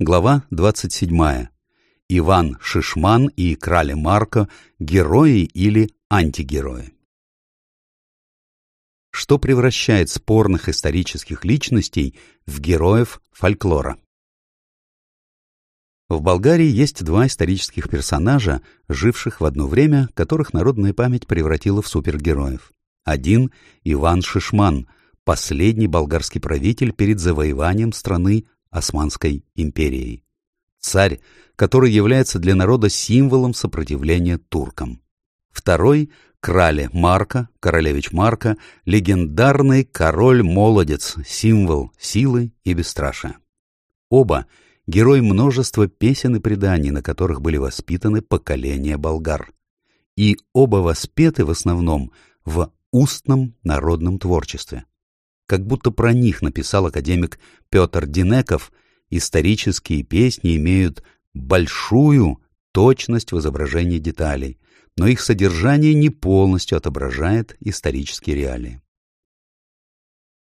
Глава 27. Иван Шишман и Крали Марко – герои или антигерои. Что превращает спорных исторических личностей в героев фольклора? В Болгарии есть два исторических персонажа, живших в одно время, которых народная память превратила в супергероев. Один – Иван Шишман, последний болгарский правитель перед завоеванием страны Османской империей. Царь, который является для народа символом сопротивления туркам. Второй – Крале Марка, королевич Марка, легендарный король-молодец, символ силы и бесстрашия. Оба – герой множества песен и преданий, на которых были воспитаны поколения болгар. И оба воспеты в основном в устном народном творчестве как будто про них написал академик Петр Динеков, исторические песни имеют большую точность в изображении деталей, но их содержание не полностью отображает исторические реалии.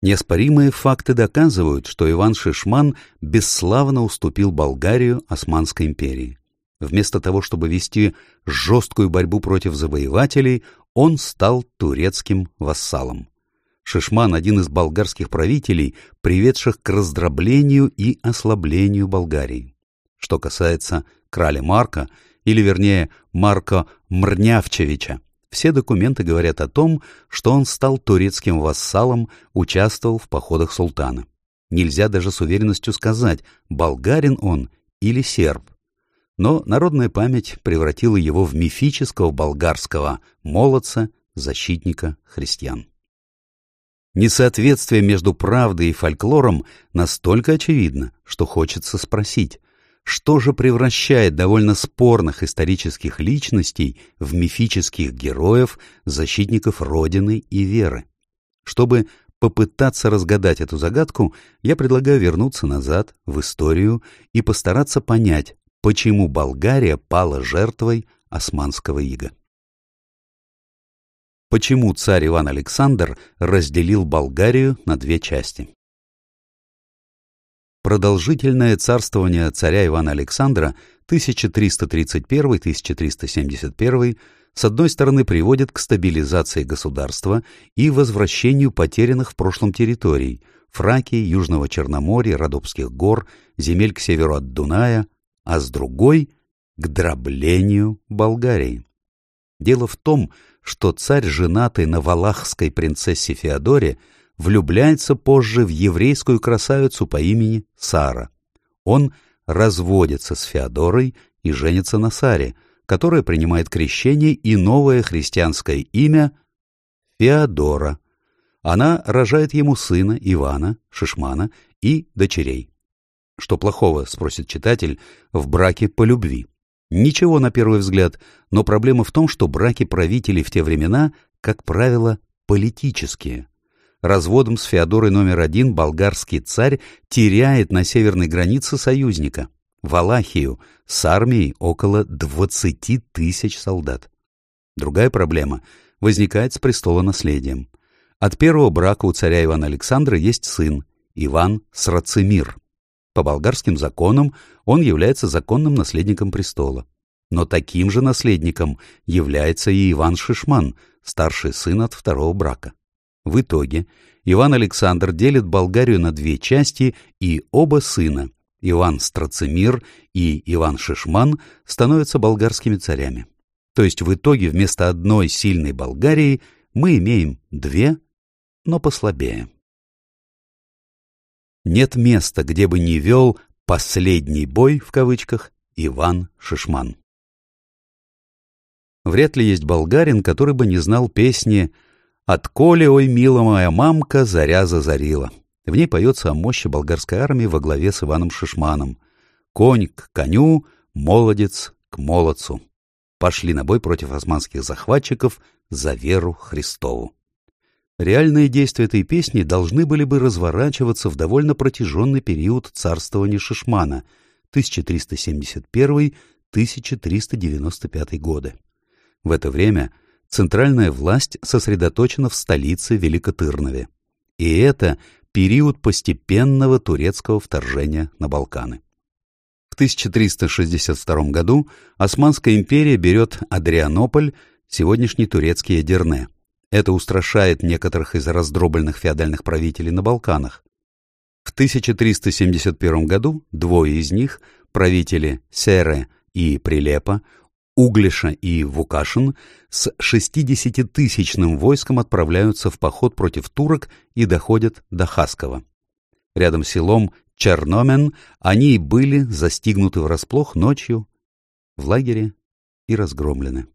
Неоспоримые факты доказывают, что Иван Шишман бесславно уступил Болгарию Османской империи. Вместо того, чтобы вести жесткую борьбу против завоевателей, он стал турецким вассалом. Шишман – один из болгарских правителей, приведших к раздроблению и ослаблению Болгарии. Что касается краля Марка, или вернее Марка Мрнявчевича, все документы говорят о том, что он стал турецким вассалом, участвовал в походах султана. Нельзя даже с уверенностью сказать, болгарин он или серб. Но народная память превратила его в мифического болгарского молодца, защитника христиан. Несоответствие между правдой и фольклором настолько очевидно, что хочется спросить, что же превращает довольно спорных исторических личностей в мифических героев, защитников Родины и веры? Чтобы попытаться разгадать эту загадку, я предлагаю вернуться назад, в историю, и постараться понять, почему Болгария пала жертвой османского ига почему царь Иван Александр разделил Болгарию на две части. Продолжительное царствование царя Ивана Александра 1331-1371 с одной стороны приводит к стабилизации государства и возвращению потерянных в прошлом территорий Фракии, Южного Черноморья, Родопских гор, земель к северу от Дуная, а с другой — к дроблению Болгарии. Дело в том, что царь, женатый на валахской принцессе Феодоре, влюбляется позже в еврейскую красавицу по имени Сара. Он разводится с Феодорой и женится на Саре, которая принимает крещение и новое христианское имя Феодора. Она рожает ему сына Ивана, Шишмана и дочерей. Что плохого, спросит читатель, в браке по любви? Ничего на первый взгляд, но проблема в том, что браки правителей в те времена, как правило, политические. Разводом с Феодорой номер один болгарский царь теряет на северной границе союзника, Валахию, с армией около 20 тысяч солдат. Другая проблема возникает с престолонаследием. От первого брака у царя Ивана Александра есть сын, Иван Срацимир. По болгарским законам он является законным наследником престола. Но таким же наследником является и Иван Шишман, старший сын от второго брака. В итоге Иван Александр делит Болгарию на две части, и оба сына, Иван Страцимир и Иван Шишман, становятся болгарскими царями. То есть в итоге вместо одной сильной Болгарии мы имеем две, но послабее нет места, где бы не вел «последний бой» в кавычках Иван Шишман. Вряд ли есть болгарин, который бы не знал песни «Отколи, ой, мила моя мамка, заря зазарила». В ней поется о мощи болгарской армии во главе с Иваном Шишманом. «Конь к коню, молодец к молодцу». Пошли на бой против османских захватчиков за веру Христову. Реальные действия этой песни должны были бы разворачиваться в довольно протяженный период царствования Шишмана 1371-1395 годы. В это время центральная власть сосредоточена в столице Великотырнове. И это период постепенного турецкого вторжения на Балканы. В 1362 году Османская империя берет Адрианополь, сегодняшний турецкий Эдерне. Это устрашает некоторых из раздробленных феодальных правителей на Балканах. В 1371 году двое из них, правители Сере и Прилепа, Углиша и Вукашин с 60-тысячным войском отправляются в поход против турок и доходят до Хаскова. Рядом с селом Черномен они и были застигнуты врасплох ночью в лагере и разгромлены.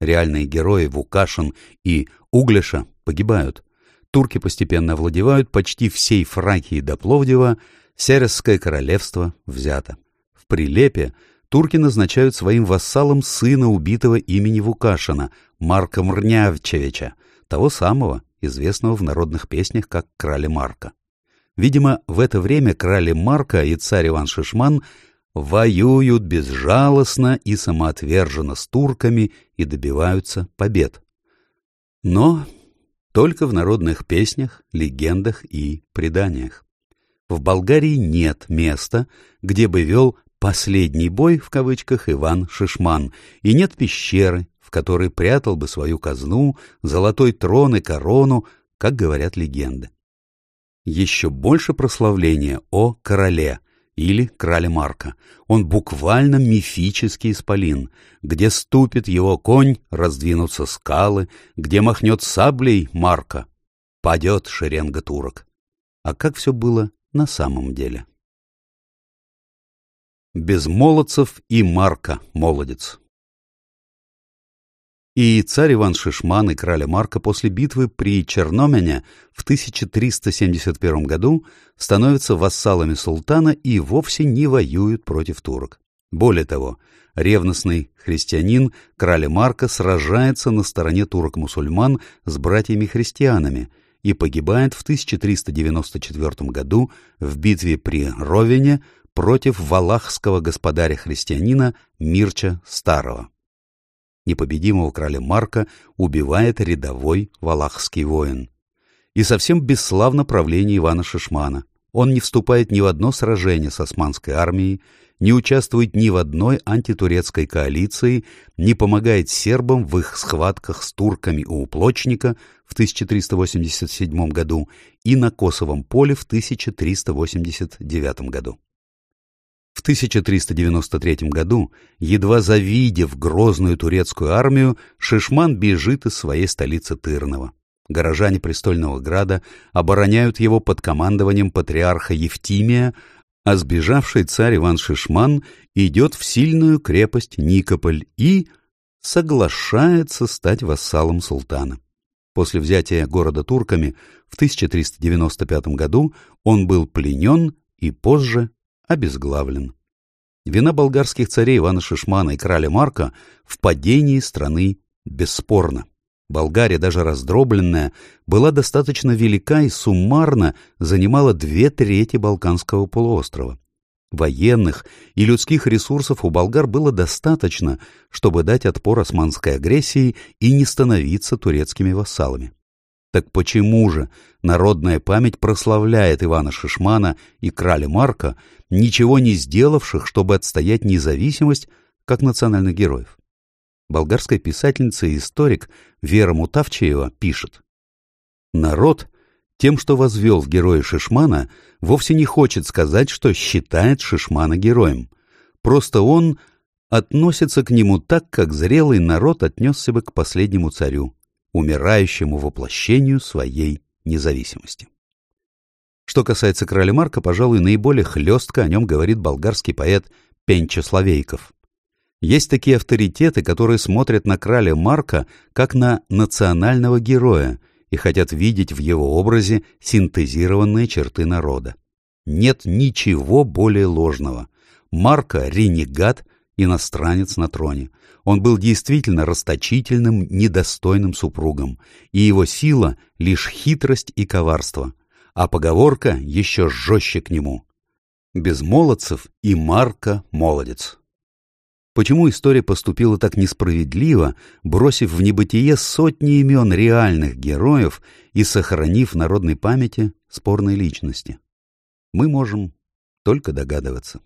Реальные герои Вукашин и Углиша погибают. Турки постепенно овладевают почти всей Фракией до Пловдива, Сересское королевство взято. В Прилепе турки назначают своим вассалом сына убитого имени Вукашина, Марка Мрнявчевича, того самого, известного в народных песнях как Краля Марка. Видимо, в это время Краля Марка и царь Иван Шишман воюют безжалостно и самоотверженно с турками и добиваются побед. Но только в народных песнях, легендах и преданиях. В Болгарии нет места, где бы вел «последний бой» в кавычках Иван Шишман, и нет пещеры, в которой прятал бы свою казну, золотой трон и корону, как говорят легенды. Еще больше прославления о короле или крале Марка. Он буквально мифический исполин. Где ступит его конь, раздвинутся скалы, где махнет саблей Марка, падет шеренга турок. А как все было на самом деле? Без молодцев и Марка молодец. И царь Иван Шишман и краля Марка после битвы при Черномене в 1371 году становятся вассалами султана и вовсе не воюют против турок. Более того, ревностный христианин краля Марка сражается на стороне турок-мусульман с братьями-христианами и погибает в 1394 году в битве при Ровене против валахского господаря-христианина Мирча Старого. Непобедимого короля Марка убивает рядовой валахский воин. И совсем бесславно правление Ивана Шишмана. Он не вступает ни в одно сражение с османской армией, не участвует ни в одной антитурецкой коалиции, не помогает сербам в их схватках с турками у Уплочника в 1387 году и на Косовом поле в 1389 году. В 1393 году, едва завидев грозную турецкую армию, Шишман бежит из своей столицы Тырного. Горожане престольного града обороняют его под командованием патриарха Евтимия, а сбежавший царь Иван Шишман идет в сильную крепость Никополь и соглашается стать вассалом султана. После взятия города турками в 1395 году он был пленен и позже обезглавлен. Вина болгарских царей Ивана Шишмана и краля Марка в падении страны бесспорна. Болгария, даже раздробленная, была достаточно велика и суммарно занимала две трети Балканского полуострова. Военных и людских ресурсов у болгар было достаточно, чтобы дать отпор османской агрессии и не становиться турецкими вассалами. Так почему же народная память прославляет Ивана Шишмана и краля Марка, ничего не сделавших, чтобы отстоять независимость как национальных героев? Болгарская писательница и историк Вера Мутавчеева пишет. Народ, тем, что возвел в героя Шишмана, вовсе не хочет сказать, что считает Шишмана героем. Просто он относится к нему так, как зрелый народ отнесся бы к последнему царю, умирающему воплощению своей независимости. Что касается короля Марка, пожалуй, наиболее хлестко о нем говорит болгарский поэт Пенча Славейков. Есть такие авторитеты, которые смотрят на краля Марка как на национального героя и хотят видеть в его образе синтезированные черты народа. Нет ничего более ложного. Марка — ренегат, иностранец на троне. Он был действительно расточительным, недостойным супругом, и его сила — лишь хитрость и коварство, а поговорка еще жестче к нему. Без молодцев и Марка молодец. Почему история поступила так несправедливо, бросив в небытие сотни имен реальных героев и сохранив в народной памяти спорные личности? Мы можем только догадываться.